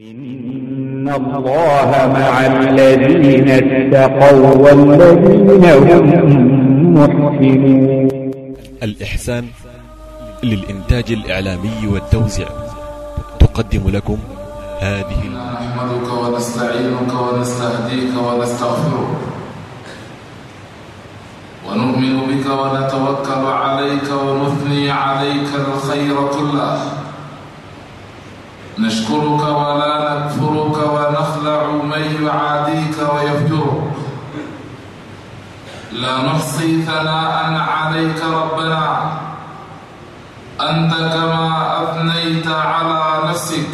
إن الله مع الذين اتقوا والذين هم محسنون الإحسان للإنتاج الإعلامي والتوزيع تقدم لكم هذه نحمدك ونستعينك ونستهديك ونستغفرك ونؤمن بك ونتوكل عليك ونثني عليك الخير كله. نشكرك ولا نكفرك ونخلع من يعاديك ويفجرك. لا نحصي ثناء عليك ربنا. أنت كما أثنيت على نفسك.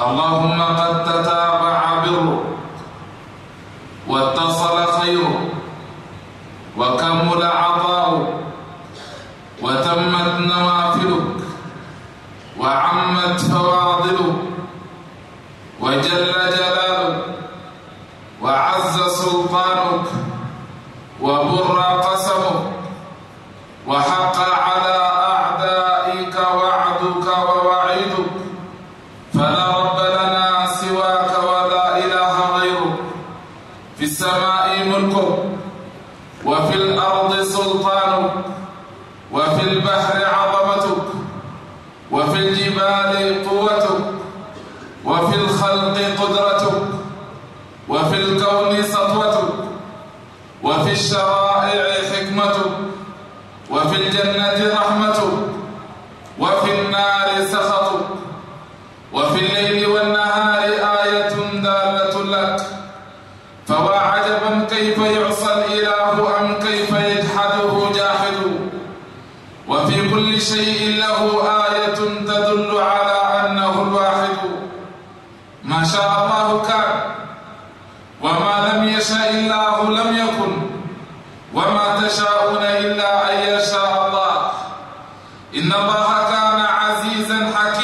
اللهم قد تتابع برك واتصل خيرك وكمل عطاؤك وتمت نوافلك. وعمت فواضلك وجل جلالك وعز سلطانك وبر قسمك وحق على أعدائك وعدك ووعيدك فلا رب لنا سواك ولا إله غيرك في السماء ملكك وفي الأرض سلطانك وفي البحر عظمتك وفي الجبال قوتك وفي الخلق قدرتك وفي الكون سطوتك وفي الشرائع حكمتك وفي الجنة رحمتك وفي النار سخطك وفي الليل والنهار آية دالة لك فوا عجبا كيف يعصى الإله أم كيف يجحده جاحد وفي كل شيء له آية تدل على أنه الواحد ما شاء الله كان وما لم يشاء الله لم يكن وما تشاءون إلا أن يشاء الله إن الله كان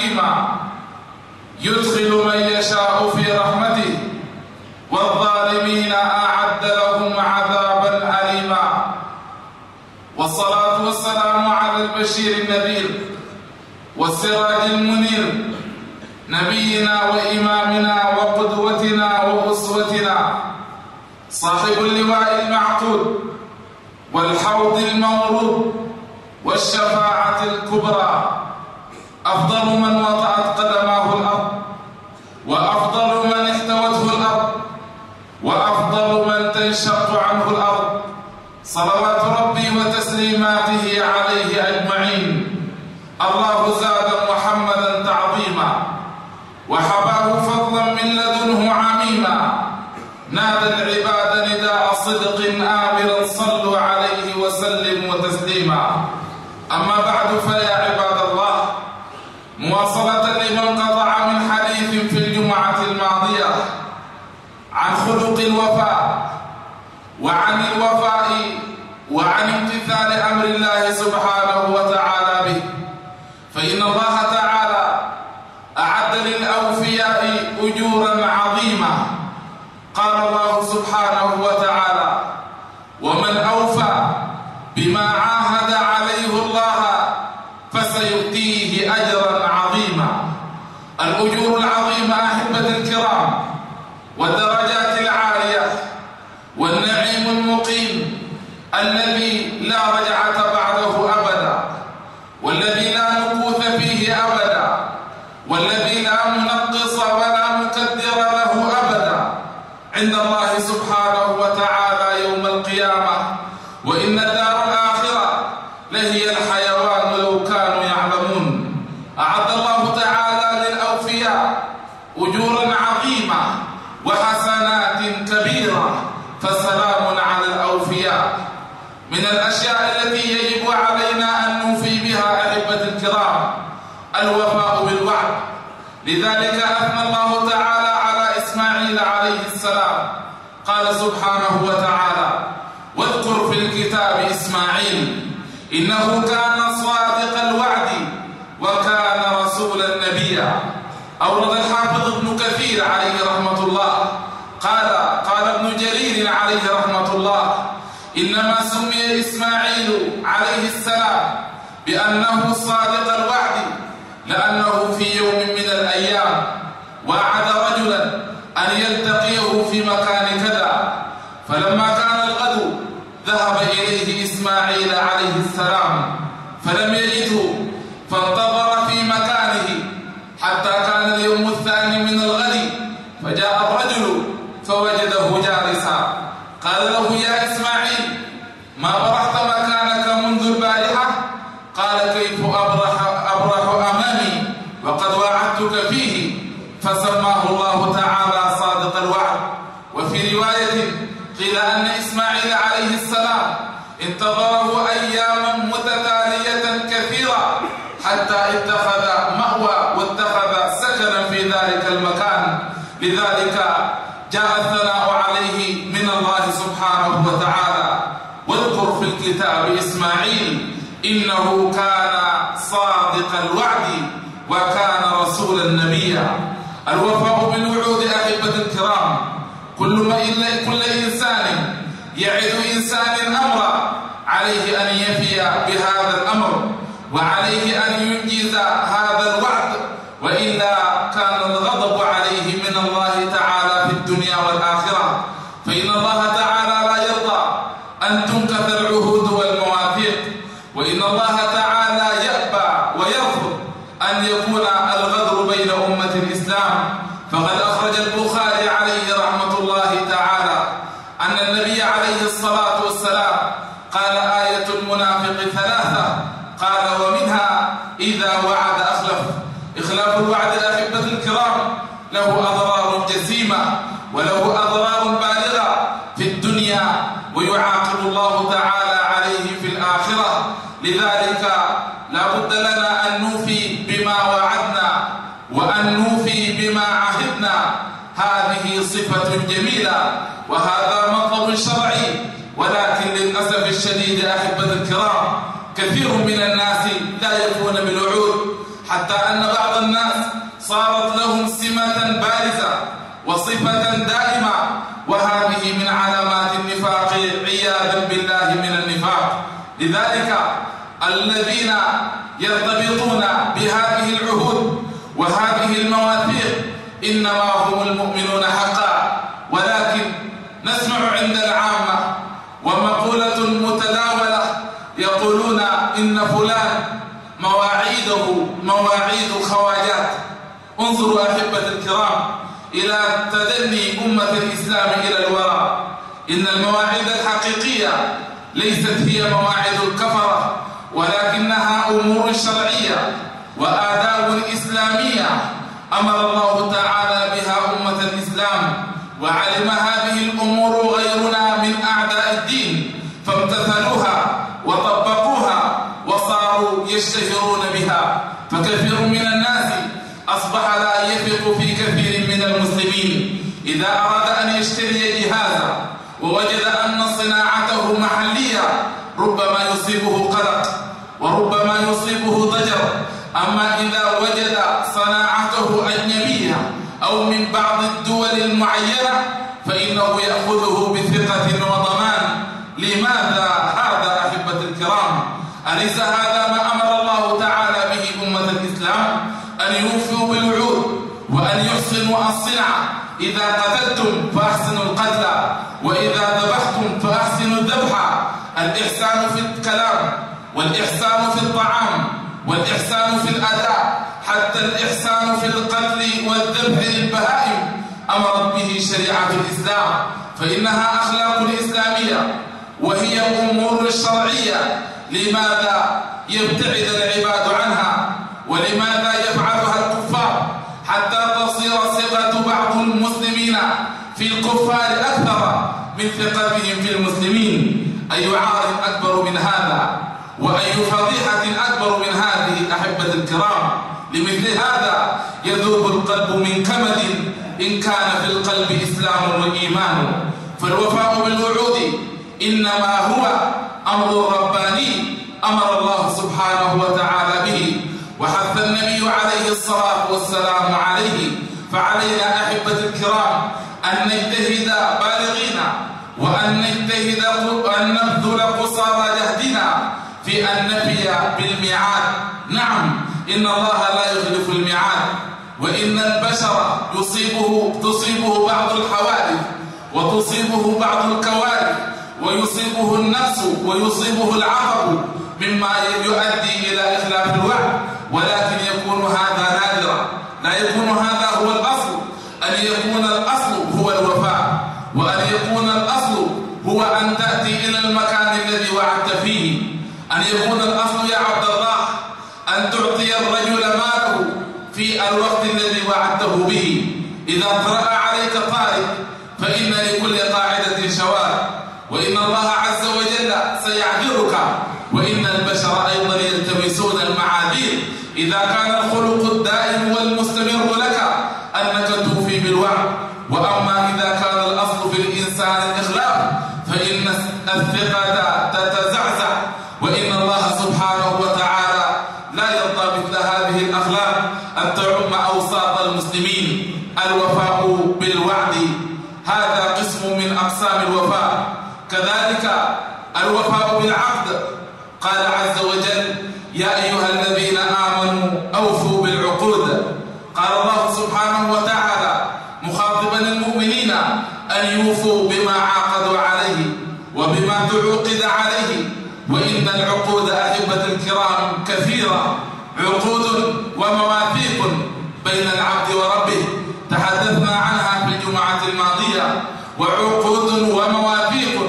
حكيما يدخل من يشاء في رحمته والظالمين أعد لهم عذابا أليما. والصلاة والسلام على البشير النذير والسراج المنير نبينا وإمامنا وقدوتنا وأسوتنا صاحب اللواء المعقود والحوض المورود والشفاعة الكبرى. أفضل من وطأت قدماه الأرض وأفضل من احتوته الأرض وأفضل من تنشق عنه الأرض صلوات ربي وتسليماته عليه أجمعين الله زاد محمدا تعظيما وحباه فضلا من لدنه عميما نادى العباد نداء صدق آمرا صلوا عليه وسلموا تسليما أما بعد فيا عباد الله مواصلة لمن قطع من حديث في الجمعة الماضية عن خلق الوفاء وعن الوفاء وعن امتثال أمر الله سبحانه وتعالى به. فإن الله تعالى أعد للأوفياء أجورا عظيمة قال الله سبحانه وتعالى ومن أوفى بما عاهد عليه الله فسيؤتيه أجرا عظيما الأجور العظيمة أحبة الكرام والدرجات العالية والنعيم المقيم الذي لا رجعة بعده أبدا والذي لا نقوث فيه أبدا والذي لا منقص ولا مكدر له أبدا عند الله سبحانه وتعالى يوم القيامة وإن الدار الآخرة لهي الحيوان لو كانوا يعلمون أعد الله تعالى للأوفياء أجورا عظيمة وحسنات كبيرة فسلام على الأوفياء من الأشياء التي يجب علينا أن نوفي بها أحبة الوفاء بالوعد. لذلك أثنى الله تعالى على إسماعيل عليه السلام. قال سبحانه وتعالى واذكر في الكتاب إسماعيل إنه كان صادق الوعد وكان رسولا نبيا. أورد الحافظ ابن كثير عليه رحمة الله. قال قال ابن جرير عليه رحمة الله إنما سمي إسماعيل عليه السلام بأنه صادق الوعد لأنه في يوم من الأيام وعد رجلا أن يلتقيه في مكان كذا. فلما كان الغد ذهب إليه إسماعيل عليه السلام فلم يجده فانتظر في مكانه حتى كان اليوم الثاني من الغد فجاء الرجل فوجده جالسا. قال له يا إسماعيل ما برحت مكانك منذ البارحة قال كيف أبرح, أبرح أمامي وقد وعدتك فيه فسماه الله تعالى صادق الوعد وفي رواية قيل أن إسماعيل عليه السلام انتظره أياما متتالية كثيرة حتى اتخذ مأوى واتخذ سكنا في ذلك المكان. لذلك جاء الثناء عليه من الله سبحانه وتعالى. واذكر في الكتاب إسماعيل إنه كان صادق الوعد وكان رسولا نبيا. الوفاء بالوعود أحبة الكرام. كل ما كل إنسان يعد إنسان أمرا عليه أن يفي بهذا الأمر وعليه أن ينجز هذا الوعد. وإلا كان الغضب عليه من الله تعالى في الدنيا والآخرة فإن الله تعالى لا يرضى أن تنكث العهود والمواثيق وإن الله تعالى يأبى ويرفض أن يكون الغدر بين أمة الإسلام فقد أخرج البخاري عليه رحمة الله تعالى أن النبي عليه الصلاة والسلام قال آية المنافق ثلاثة. قال ومنها إذا وعد أخلف. إخلاف الوعد الأحبة الكرام. له أضرار جسيمة وله أضرار بالغة في الدنيا ويعاقب الله تعالى عليه في الآخرة لذلك لا بد لنا أن نوفي بما وعدنا وأن نوفي بما عهدنا هذه صفة جميلة وهذا مطلب شرعي ولكن للأسف الشديد أحبة الكرام كثير من الناس لا يكون بالوعود حتى أن بعض الناس صارت لهم سمة بارزة وصفة دائمة وهذه من علامات النفاق عياذا بالله من النفاق. لذلك الذين يرتبطون بهذه العهود وهذه المواثيق إنما هم المؤمنون حقا. ولكن نسمع عند العامة ومقولة متداولة يقولون إن فلان مواعيده مواعيد خواجات انظروا أحبة الكرام إلى تدني أمة الإسلام إلى الوراء إن المواعيد الحقيقية ليست هي مواعيد الكفرة ولكنها أمور شرعية وآداب إسلامية أمر الله تعالى بها أمة الإسلام وعلم هذه الأمور غيرنا من أعداء الدين فامتثلوها وطبقوها وصاروا يشتهرون بها فكثير من الناس أصبح لا يثق في كثير من المسلمين. إذا أراد أن يشتري جهازا ووجد أن صناعته محلية ربما يصيبه قلق وربما يصيبه ضجر. أما إذا وجد صناعته أجنبية أو من بعض الدول المعينة فإنه يأخذه بثقة وضمان. لماذا هذا أحبة الكرام؟ أليس هذا ما أمر الله تعالى به أمة الإسلام أن يوفوا بالوعود وأن الصنعة إذا قتلتم فأحسنوا القتل وإذا ذبحتم فأحسنوا الذبح. الإحسان في الكلام والإحسان في الطعام والإحسان في الأداء. حتى الإحسان في القتل والذبح للبهائم. أمرت به شريعة الإسلام فإنها أخلاق إسلامية وهي أمور شرعية لماذا يبتعد العباد عنها؟ ولماذا يفعلها في الكفار أكثر من ثقتهم في المسلمين. أي عار أكبر من هذا؟ وأي فضيحة أكبر من هذه أحبة الكرام. لمثل هذا يذوب القلب من كمد إن كان في القلب إسلام وإيمان. فالوفاء بالوعود إنما هو أمر رباني أمر الله سبحانه وتعالى به. وحث النبي عليه الصلاة والسلام عليه. فعلينا أحبة الكرام أن نجتهد بالغين وأن نجتهد أن نبذل قصارى جهدنا في أن نفي بالميعاد. نعم إن الله لا يخلف الميعاد وإن البشر يصيبه تصيبه بعض الحوادث وتصيبه بعض الكوارث ويصيبه النفس ويصيبه العقب مما يؤدي إلى إخلاف الوعد. ولكن يكون هذا نادرا. لا يكون هذا هو الأصل أن يكون الأصل هو الوفاء وأن يكون الأصل هو أن تأتي إلى المكان الذي وعدت فيه. أن يكون الأصل يا عبد الله أن تعطي الرجل ماله في الوقت الذي وعدته به. إذا طرأ عليك طارق فإن لكل قاعدة شواذ. وإن الله عز وجل سيعذرك. وإن البشر أيضا يلتمسون المعاذير. إذا كان الخلق الدائم والمستمر لك أنك توفي بالوعد وأما إذا كان الأصل في الإنسان الإخلاف فإن الثقة تتزعزع وإن الله سبحانه وتعالى لا يرضى مثل هذه الأخلاق أن تعم أوساط المسلمين الوفاء بالوعد هذا قسم من أقسام الوفاء كذلك الوفاء بالعقد قال عز وجل يا أيها الذين آمنوا أوفوا بالعقود. قال الله سبحانه وتعالى مخاطبا المؤمنين أن يوفوا بما عاقدوا عليه وبما تعوقد عليه. وإن العقود أحبة الكرام كثيرة. عقود ومواثيق بين العبد وربه. تحدثنا عنها في الجمعة الماضية. وعقود ومواثيق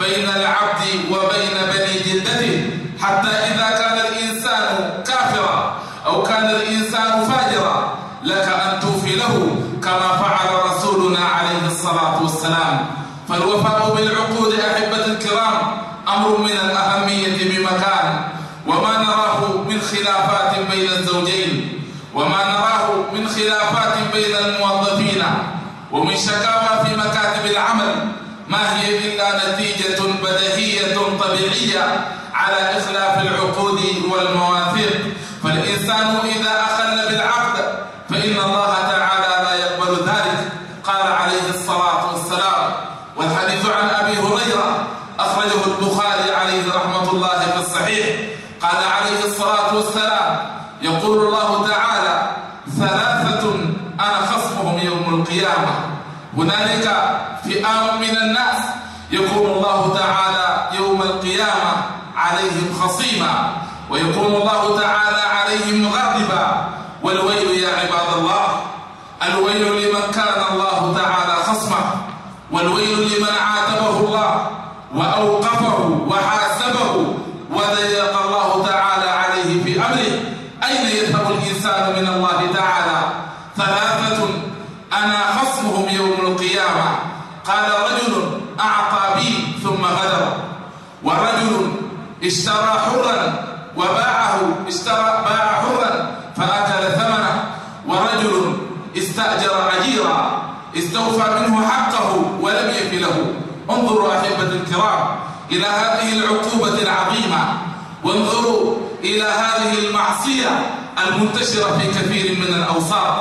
بين العبد وبين بني جلدته حتى إذا كان الإنسان كافرا أو كان الإنسان فاجرا لك أن توفي كما فعل رسولنا عليه الصلاة والسلام. فالوفاء بالعقود أحبة الكرام أمر من الأهمية بمكان. وما نراه من خلافات بين الزوجين. وما نراه من خلافات بين الموظفين. ومن شكاوى في مكاتب العمل ما هي إلا نتيجة بديهية طبيعية على إخلاف العقود والمواثيق. فالإنسان إذا أخل بالعقد فإن الله تعالى لا يقبل ذلك قال عليه الصلاة والسلام والحديث عن أبي هريرة أخرجه البخاري عليه رحمة الله في الصحيح قال عليه الصلاة والسلام. يقول الله تعالى ثلاثة أنا خصمهم يوم القيامة. هنالك فئام من الناس يكون الله تعالى يوم القيامة عليهم خصيما ويكون الله تعالى عليهم غاضبا. والويل يا عباد الله الويل لمن كان الله تعالى خصمه والويل لمن عاتبه الله. وأوقفه وحاسبه وضيق الله تعالى عليه في أمره أين يذهب الإنسان من الله تعالى ثلاثة أنا خصمهم يوم القيامة قال رجل أعطى بي ثم غدر ورجل اشترى حرا وباعه اشترى باع حرا فأكل ثمنه ورجل استأجر عجيرا استوفى منه حقه ولم يف له. انظروا أحبة الكرام إلى هذه العقوبة العظيمة. وانظروا إلى هذه المعصية المنتشرة في كثير من الأوساط.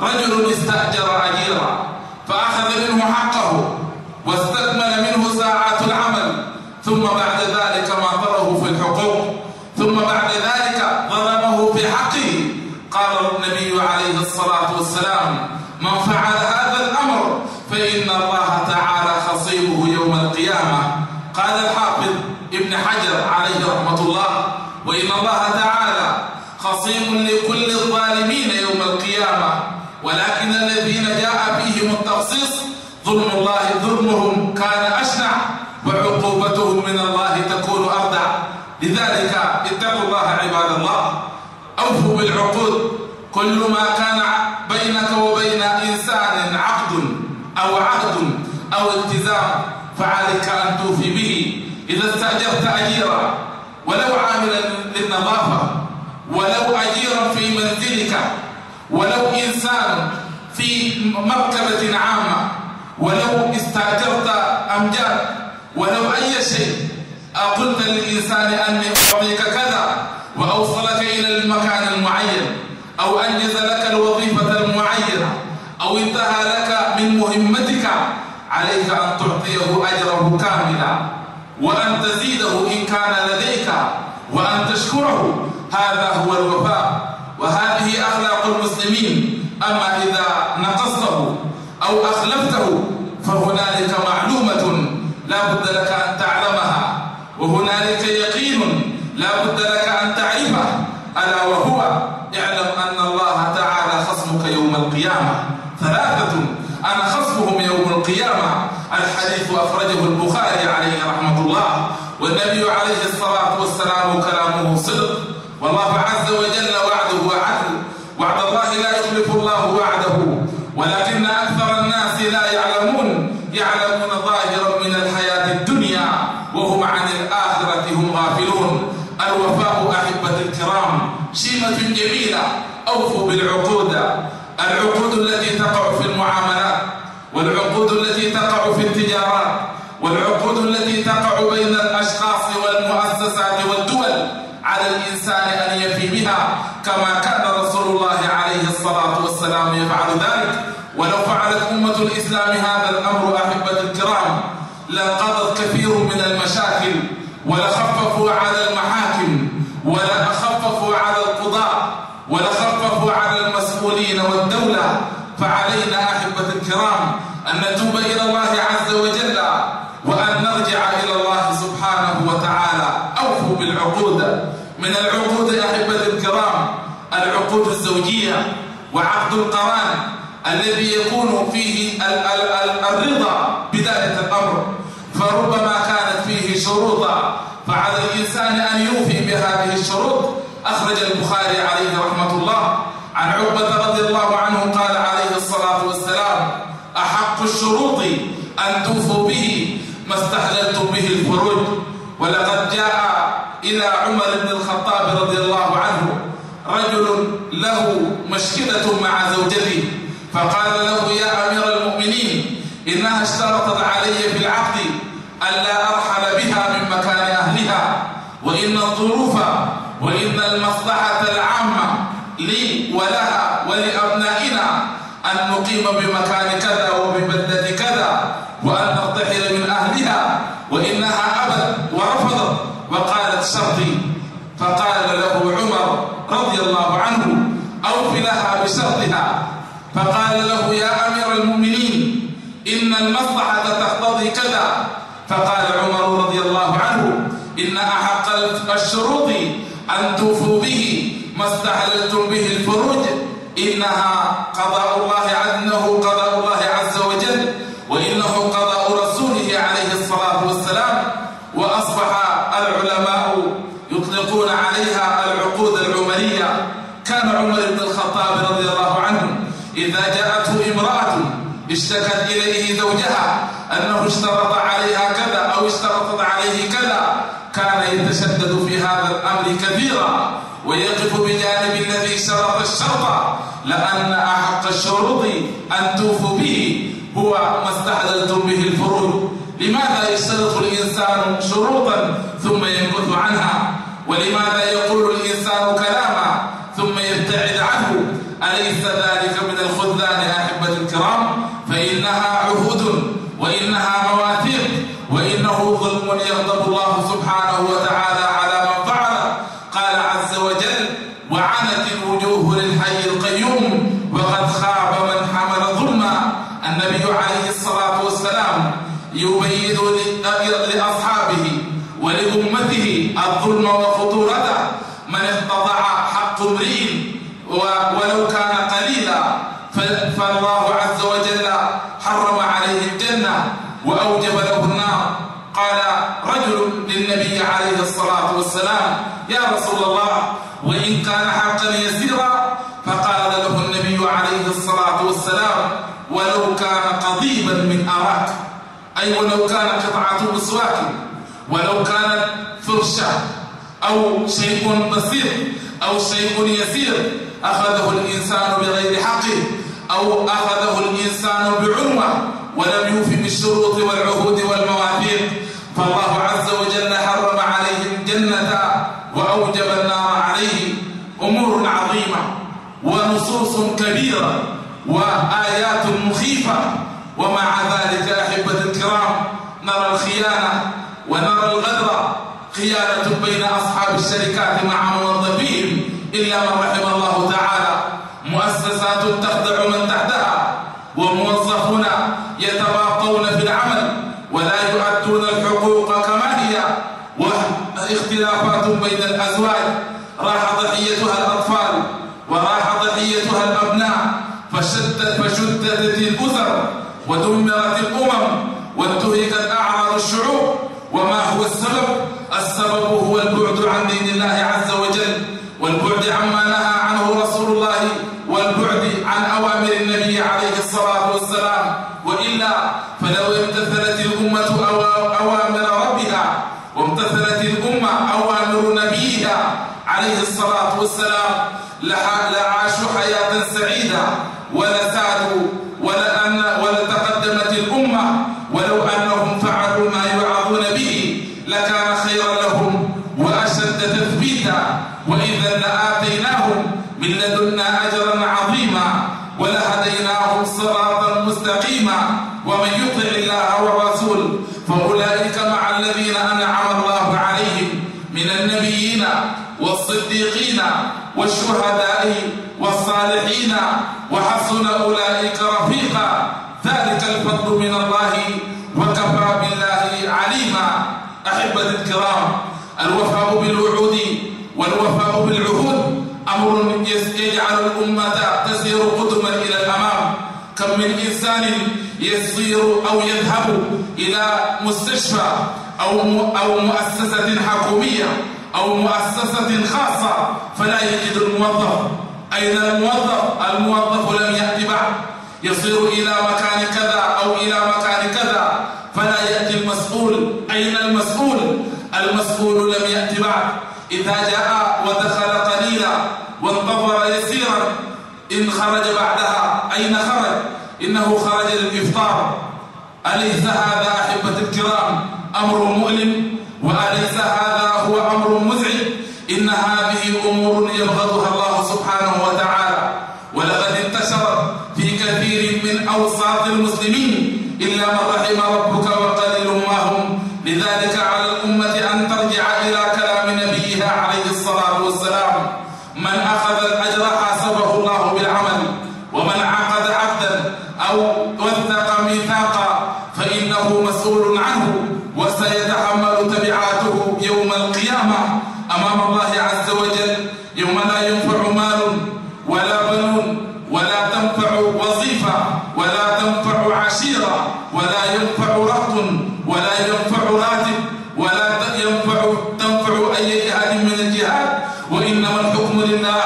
رجل استأجر عجيرا فأخذ منه حقه واستكمل منه ساعات العمل. ثم بعد ذلك ماطره في الحقوق ثم بعد ذلك ظلمه في قال النبي عليه الصلاة والسلام من فعل هذا الأمر فإن الله تعالى خصيبه يوم القيامة. قال الحافظ ابن حجر عليه رحمة الله وإن الله تعالى خصيم لكل الظالمين يوم القيامة ولكن الذين جاء فيهم التخصيص ظلم الله ظلمهم كان أشنع وعقوبتهم من الله تكون أردع. لذلك اتقوا الله عباد الله بالعقود كل ما كان بينك وبين إنسان عقد أو عهد أو التزام فعليك أن توفي به. إذا استأجرت أجيرا ولو عاملا للنظافة ولو أجيرا في منزلك ولو إنسان في مركبة عامة ولو استأجرت أمجاد ولو أي شيء قلت للإنسان أني أعطيك كذا وأوصلك إلى المكان المعين أو أنجز لك الوظيفة المعينة أو انتهى مهمتك عليك أن تعطيه أجره كاملا وأن تزيده إن كان لديك وأن تشكره. هذا هو الوفاء وهذه أخلاق المسلمين. أما إذا نقصته أو أخلفته فهنالك معلومة لا بد لك أن تعلمها وهنالك يقين لا بد لك أن تعرفه. ألا وهو اعلم أن الله تعالى خصمك يوم القيامة. ثلاثة أنا خصمهم يوم القيامة الحديث أخرجه البخاري عليه رحمة الله والنبي عليه الصلاة والسلام كلامه صدق. والله عز وجل وعده عدل. وعد الله لا يخلف الله وعده ولكن أكثر الناس لا يعلمون. يعلمون ظاهرا من الحياة الدنيا وهم عن الآخرة هم غافلون. الوفاء أحبة الكرام شيمة جميلة أوفوا بالعقود. العقود التي تقع في المعاملات والعقود التي تقع في التجارات والعقود التي تقع بين الأشخاص والمؤسسات والدول على الإنسان أن يفي بها كما كان رسول الله عليه الصلاة والسلام يفعل ذلك. ولو فعلت أمة الإسلام هذا الأمر أحبة الكرام لانقضت كثير من المشاكل ولخففوا على المحاكم ولخففوا على القضاء ولخففوا على المسؤولين والدولة فعلينا أحبة الكرام أن نتوب إلى الله عز وجل وأن نرجع إلى الله سبحانه وتعالى. أوفوا بالعقود. من العقود أحبة الكرام العقود الزوجية وعقد القران الذي يكون فيه الرضا بذلك الأمر. فربما كانت فيه شروطا فعلى الإنسان أن يوفي بهذه الشروط. أخرج البخاري عليه رحمة الله. عن عقبة رضي الله عنه قال عليه الصلاة والسلام أحق الشروط أن توفوا به ما استحللتم به الفروج ولقد جاء إلى عمر بن الخطاب رضي الله عنه رجل له مشكلة مع زوجته فقال له يا أمير المؤمنين إنها اشترطت علي في العقد ألا أرحل بها من مكان أهلها وإن الظروف وإن المصلحة العامة لي ولها ولأبنائنا أن نقيم بمكان كذا وببلدة كذا وأن نرتحل من أهلها وإنها أبت ورفضت وقالت شرطي فقال له عمر رضي الله عنه أوف لها بشرطها فقال له يا أمير المؤمنين إن المصلحة تقتضي كذا. فقال عمر رضي الله عنه إن أحق الشروط أن توفوا به ما استحللتم به الفروج إنها قضاء الله أنه قضاء الله عز وجل وإنه قضاء رسوله عليه الصلاة والسلام وأصبح العلماء يطلقون عليها العقود العمرية. كان عمر بن الخطاب رضي الله عنه إذا جاءته امرأة اشتكت إليه زوجها أنه اشترط عليها كذا أو اشترطت عليه كذا كان يتشدد في هذا الأمر كثيرا. ويقف بجانب الذي شرط الشرط لأن أحق الشروط أن توفوا به هو ما استحللتم به الفروض. لماذا يشترط الإنسان شروطا ثم ينبث عنها ولماذا يقول الإنسان كلاما ثم يبتعد عنه أليس ذلك من الخذلان أحبة الكرام فإنها عهود وإنها مواثيق وإنه ظلم يغضب الله سبحانه وتعالى على من فعل قال عز وجل وعنت الوجوه للحي القيوم وقد خاب من حمل ظلما النبي عليه الصلاة والسلام يبين لأصحابه ولأمته الظلم وخطورته من اتضع حق امرئ ولو كان قليلا. فالله عز وجل حرم عليه الجنة وأوجب له النار. قال رجل للنبي عليه الصلاة والسلام يا رسول الله وإن كان حقا يسيرا فقال له النبي عليه الصلاة والسلام ولو كان قضيبا من أراك. أي ولو كان قطعة مسواك ولو كانت فرشة أو شيء بسيط أو شيء يسير. أخذه الإنسان بغير حقه أو أخذه الإنسان بعنوة ولم يوفي بالشروط والعهود والمواثيق. فالله عز وجل حرم عليه الجنة وأوجب النار عليه. أمور عظيمة ونصوص كبيرة وآيات مخيفة. ومع ذلك أحبة الكرام نرى الخيانة ونرى الغدر خيانة بين أصحاب الشركات مع موظفيهم إلا من رحم الله تعالى مؤسسات تخضع وموظفون يتباطون في العمل ولا يؤدون الحقوق كما هي واختلافات بين الأزواج راح ضحيتها الأطفال وراح ضحيتها الأبناء فشدت فشددت الأسر ودمرت الأمم وانتهكت أعراض الشعوب وما هو السبب؟ عن دين الله عز وجل والبعد عما نهى عنه رسول الله والبعد عن أوامر النبي عليه الصلاة والسلام. وإلا فلو امتثلت الأمة أوامر ربها وامتثلت الأمة أوامر نبيها عليه الصلاة والسلام لعاشوا حياة سعيدة ولسادوا ولأن ولتقدمت الأمة ولو أنهم فعلوا ما يوعظون به لكان خيرا لهم وأشد تثبيتا وإذا لآتيناهم من لدنا أجرا عظيما ولهديناهم صراطا مستقيما ومن يطع الله والرسول فأولئك مع الذين أنعم الله عليهم من النبيين والصديقين والشهداء والصالحين وحسن أولئك رفيقا. ذلك الفضل من الله وكفى بالله عليما. أحبة الكرام الوفاء بالوعود والوفاء بالعهود أمر يجعل الأمة تسير قدما إلى الأمام. كم من إنسان يسير أو يذهب إلى مستشفى أو أو مؤسسة حكومية أو مؤسسة خاصة فلا يجد الموظف أين الموظف؟ الموظف لم يأتي بعد يصير إلى مكان كذا أو إلى مكان كذا فلا يأتي المسؤول أين المسؤول؟ المسؤول لم يأتي بعد إذا جاء ودخل قليلا وانتظر يسيرا إن خرج بعدها أين خرج؟ إنه خرج للإفطار أليس هذا أحبة الكرام أمر مؤلم وأليس هذا هو أمر مزعج؟ إن هذه أمور يبغضها الله سبحانه وتعالى. ولقد انتشرت في كثير من أوساط المسلمين إلا من رحم ربك وقليل ما هم. لذلك على الأمة أن ترجع إلى كلام نبيها عليه الصلاة والسلام من أخذ الأجر حاسبه الله بالعمل ومن عقد عقدا أو وثق ميثاقا فإنه مسؤول عنه وسيتحمل تبعاته يوم القيامة أمام الله عز وجل يوم لا ينفع مال ولا بنون ولا تنفع وظيفة ولا تنفع عشيرة ولا ينفع رهط ولا ينفع راتب ولا ينفع تنفع أي جهاد من الجهاد وإنما الحكم لله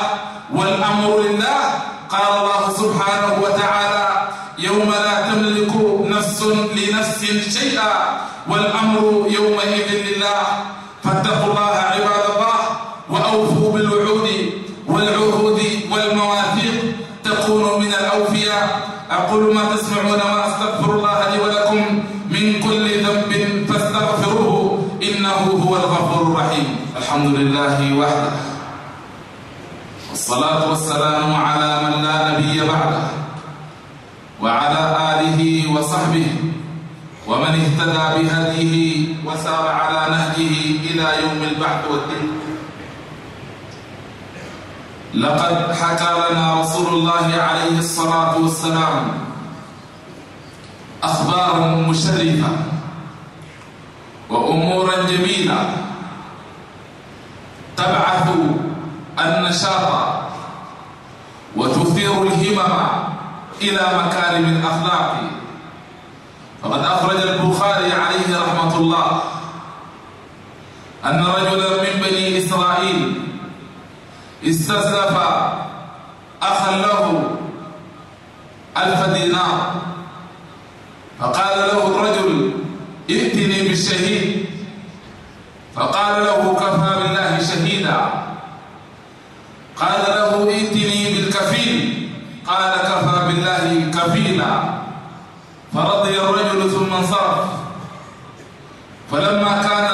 والأمر لله قال الله سبحانه وتعالى يوم لا تملك نفس لنفس شيئا والأمر يومئذ لله فاتقوا الله عباد الله وأوفوا بالوعود والعهود والمواثيق تكونوا من الأوفياء أقول ما تسمعون وأستغفر الله لي ولكم من كل ذنب فاستغفروه إنه هو الغفور الرحيم. الحمد لله وحده. والصلاة والسلام على من لا نبي بعده. وعلى آله وصحبه ومن اهتدى بهديه وسار على نهجه إلى يوم البعث والدين. لقد حكى لنا رسول الله عليه الصلاة والسلام أخبار مشرفة وأمورا جميلة تبعث النشاط وتثير الهمم إلى مكارم الأخلاق. فقد أخرج البخاري عليه رحمة الله أن رجلا من بني إسرائيل استسلف أخا له ألف دينار. فقال له الرجل ائتني بالشهيد. فقال له كفى بالله شهيدا. قال له ائتني بالكفيل. قال كفى بالله كفيلا. فرضي الرجل ثم انصرف. فلما كان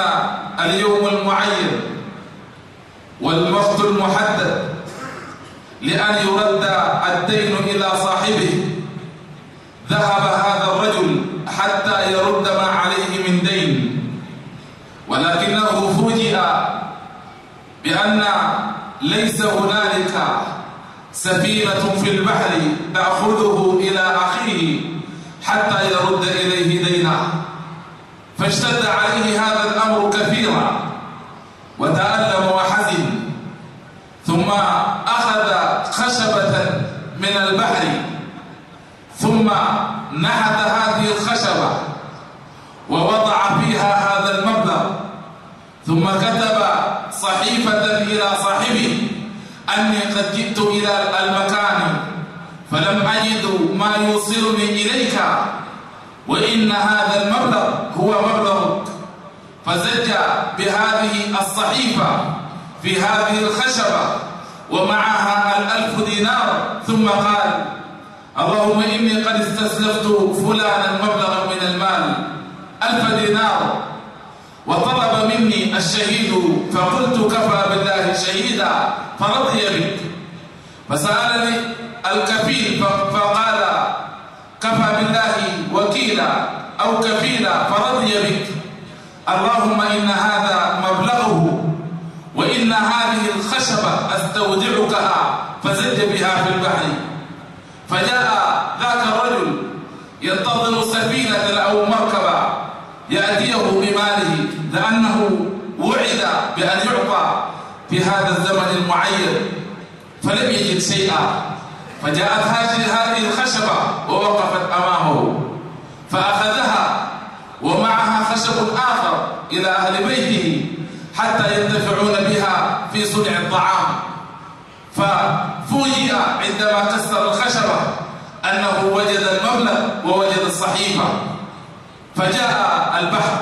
اليوم المعين والوقت المحدد لأن يرد الدين إلى صاحبه ذهب هذا الرجل حتى يرد ما عليه من دين ولكنه فوجئ بأن ليس هنالك سفينة في البحر تأخذه إلى أخيه حتى يرد إليه دينه. فاشتد عليه هذا الأمر كثيرا وتألم وحزن ثم أخذ خشبة من البحر ثم نحت هذه الخشبة ووضع فيها هذا المبلغ ثم كتب صحيفة إلى صاحبه قد جئت إلى المكان فلم أجد ما يوصلني إليك وإن هذا المبلغ هو مبلغك. فزج بهذه الصحيفة في هذه الخشبة ومعها الألف دينار. ثم قال اللهم إني قد استسلفت فلانا مبلغا من المال ألف دينار وطلب مني الشهيد فقلت كفى بالله شهيدا فرضي بك. فسألني الكفيل فقال كفى بالله وكيلا أو كفيلا فرضي بك. اللهم إن هذا مبلغه وإن هذه الخشبة أستودعكها فزج بها في البحر. فجاء ذاك الرجل ينتظر سفينة أو مركبة يأتيه بماله لأنه بأن يعطى في هذا الزمن المعين فلم يجد شيئا. فجاءت هذه الخشبة ووقفت أمامه. فأخذها ومعها خشب آخر إلى أهل بيته حتى ينتفعون بها في صنع الطعام. ففوجئ عندما كسر الخشبة أنه وجد المبلغ ووجد الصحيفة. فجاء البحر.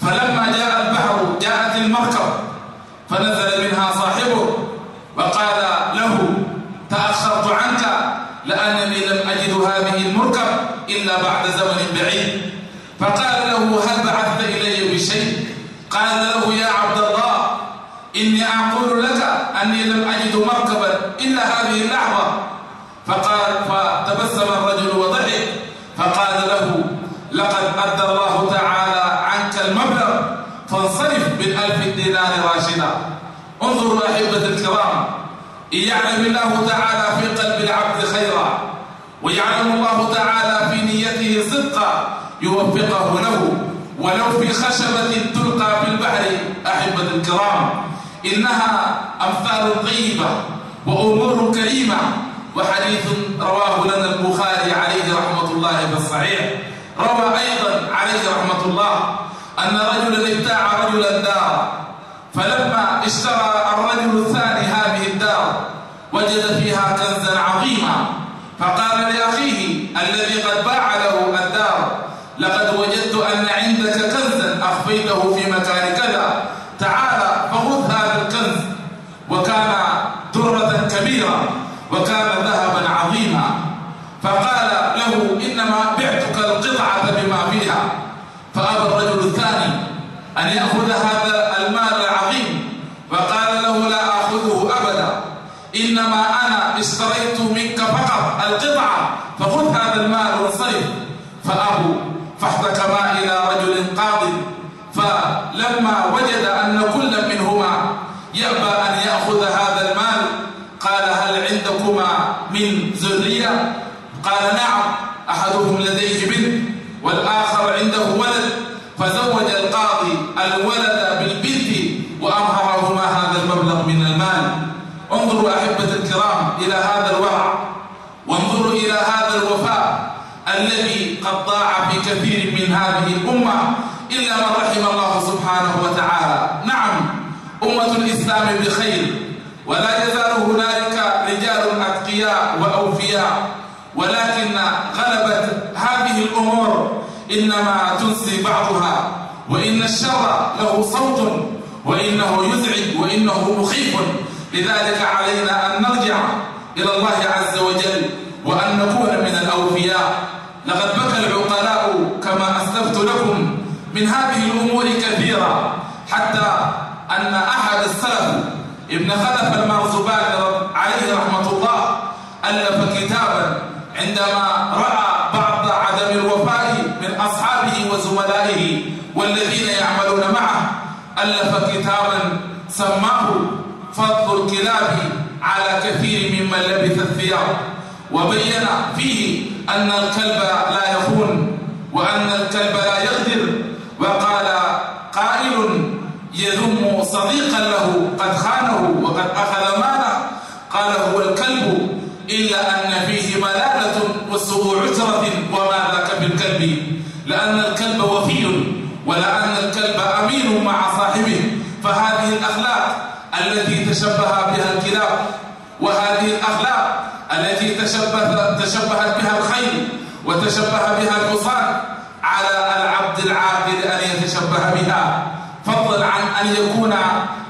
فلما جاء المركب فنزل منها صاحبه وقال له تأخرت عنك لأنني لم أجد هذه المركب إلا بعد زمن بعيد. فقال له هل بعثت إلي بشيء؟ قال له يا عبد الله إني أقول لك أني لم أجد مركبا إلا هذه اللحظة. فقال فتبسم الرجل وضحك فقال له لقد أدى الله تعالى عنك المبلغ فانصرف بالألف دينار راشدا انظروا أحبة الكرام يعلم الله تعالى في قلب العبد خيرا ويعلم الله تعالى في نيته صدقا يوفقه له ولو في خشبة تلقى في البحر أحبة الكرام إنها أمثال طيبة وأمور كريمة وحديث رواه لنا البخاري عليه رحمة الله في الصحيح روى أيضا عليه رحمة الله أن رجلا ابتاع رجلا دار فلما اشترى الرجل الثاني هذه الدار وجد فيها كنزا عظيما. فقال لأخيه الذي قد باع له الدار لقد وجدت أن عندك كنزا أخفيته في مكان كذا تعال فخذ هذا الكنز وكان درة كبيرة وكان ذهبا عظيما فقال له إنما بعتك القطعة بما فيها فأبى الرجل الثاني أن يأخذ هذا المال العظيم وقال له لا أخذه أبدا إنما أنا اشتريت منك فقط القطعة فخذ هذا المال وانصرف فأبوا فاحتكما إلى رجل قاض فلما وجد أن كل منهما يأبى أن يأخذ هذا المال قال هل عندكما من ذرية؟ قال نعم أحدهم لديه بنت والآخر عنده ولد. فزوج القاضي الولد بالبنت وأمهرهما هذا المبلغ من المال. انظروا أحبة الكرام إلى هذا الورع وانظروا إلى هذا الوفاء الذي قد ضاع في كثير من هذه الأمة إلا من رحم الله سبحانه وتعالى. نعم أمة الإسلام بخير ولا يزال هنالك رجال أتقياء وأوفياء ولكن غلبت هذه الأمور إنما تنسي بعضها وإن الشر له صوت وإنه يزعج وإنه مخيف. لذلك علينا أن نرجع إلى الله عز وجل وأن نكون من الأوفياء. لقد كما أسلفت لكم من هذه الأمور كثيرة حتى أن أحد السلف ابن خلف المرزبان عليه رحمة الله ألف كتابا عندما رأى بعض عدم الوفاء من أصحابه وزملائه والذين يعملون معه ألف كتابا سماه فضل الكلاب على كثير ممن لبث الثياب وبين فيه أن الكلب لا يخون وأن الكلب لا يغدر. وقال قائل يذم صديقا له قد خانه وقد أخذ ماله. قال هو الكلب إلا أن فيه ملالة وسوء عشرة وما ذاك بالكلب. لأن الكلب وفي ولأن الكلب أمين مع صاحبه. فهذه الأخلاق التي تشبه بها الكلاب وهذه الأخلاق التي تشبه تشبهت بها الخيل وتشبه بها الحصان على العبد العاقل أن يتشبه بها فضلا عن أن يكون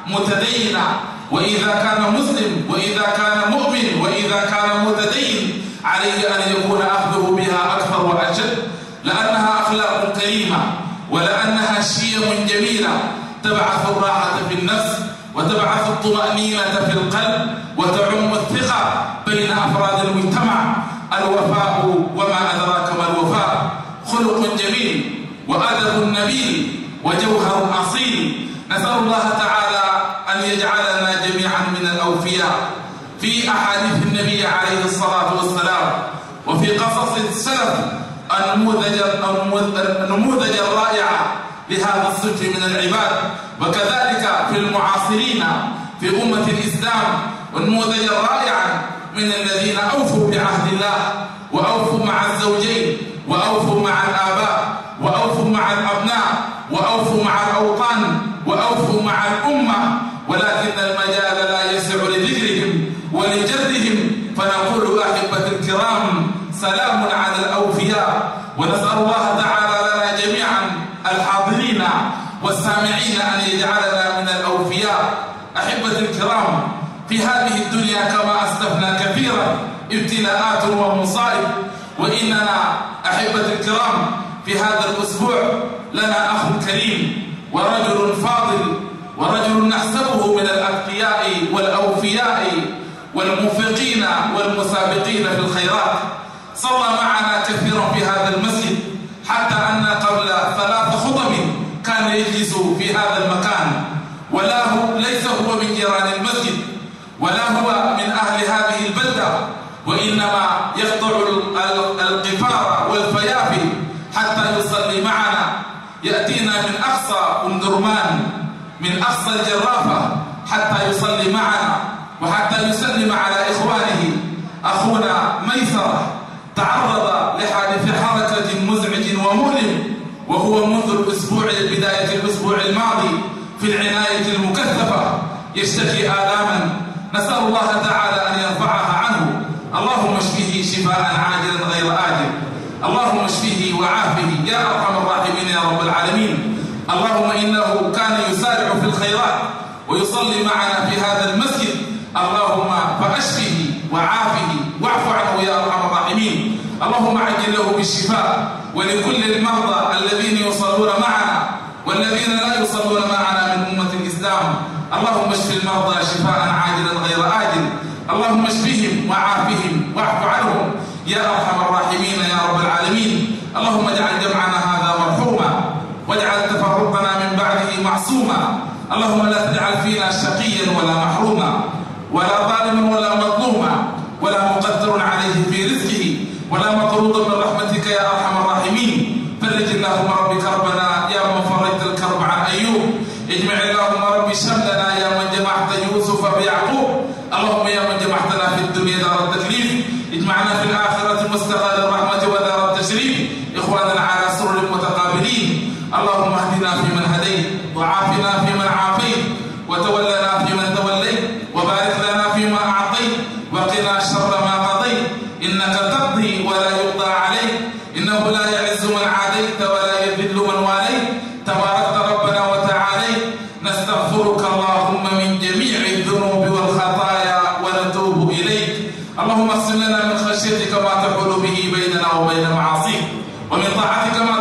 متدينا وإذا كان مسلم وإذا كان مؤمن وإذا كان متدين عليه أن يكون أخذه بها أكثر وأشد. لأنها أخلاق كريمة ولأنها شيم جميلة. تبعث الراحة في النفس وتبعث الطمأنينة في القلب وتعم الثقة بين أفراد المجتمع. الوفاء وما أدراك ما الوفاء خلق جميل وأدب نبيل وجوهر أصيل. نسأل الله تعالى أن يجعلنا جميعا من الأوفياء في أحاديث النبي عليه الصلاة والسلام وفي قصص السلف النموذج النموذج الرائع لهذا الصنف من العباد. وكذلك في المعاصرين في أمة الإسلام والنموذج الرائع من الذين أوفوا بعهد الله. وأوفوا مع الزوجين وأوفوا مع الآباء وأوفوا مع الأبناء وأوفوا مع الأوطان وأوفوا مع الأمة. ولكن المجال لا يسع لذكرهم ولجدهم فنقول أحبة الكرام سلام على الأوفياء. ونسأل الله تعالى لنا جميعا الحاضرين والسامعين أن يجعلنا من الأوفياء. أحبة الكرام في هذه الدنيا كما أسلفنا كثيرا ابتلاءات ومصائب وإننا أحبة الكرام في هذا الأسبوع لنا أخ كريم ورجل فاضل ورجل نحسبه من الأتقياء والأوفياء والموفقين والمسابقين في الخيرات. صلى معنا كثيرا في هذا المسجد حتى أن قبل ثلاث خطب كان يجلس في هذا المكان ولا هو ليس هو من جيران المسجد ولا هو من أهل هذه البلدة وإنما يقطع القفار والفيافي حتى يصلي معنا يأتينا من أقصى أم درمان من أقصى الجرافة حتى يصلي معنا وحتى يسلم على إخوانه. أخونا ميسرة تعرض لحادث حركة مزعج ومؤلم وهو منذ الأسبوع بداية الأسبوع الماضي في العناية المكثفة. يشتكي آلاما. نسأل الله تعالى أن يرفعها عنه. اللهم اشفيه شفاء عاجلا غير آجل. اللهم اشفيه وعافه يا أرحم الراحمين يا رب العالمين. اللهم إنه كان يسارع في الخيرات ويصلي معنا في هذا المسجد. اللهم فأشفه وعافه واعف عنه يا أرحم الراحمين. اللهم عجل له بالشفاء ولكل المرضى الذين يصلون معنا والذين لا يصلون معنا من أمة الإسلام. اللهم اشف المرضى شفاء عاجلا غير آجل. اللهم اشفهم وعافهم واعف عنهم يا أرحم الراحمين يا رب العالمين. اللهم اجعل جمعنا هذا مرحوما واجعل تفرقنا من بعده معصوما. اللهم لا شقيا ولا محروما ولا ظالما ولا مظلوما اللهم اقسم لنا من خشيتك ما تحول به بيننا وبين معاصيك ومن طاعتك ما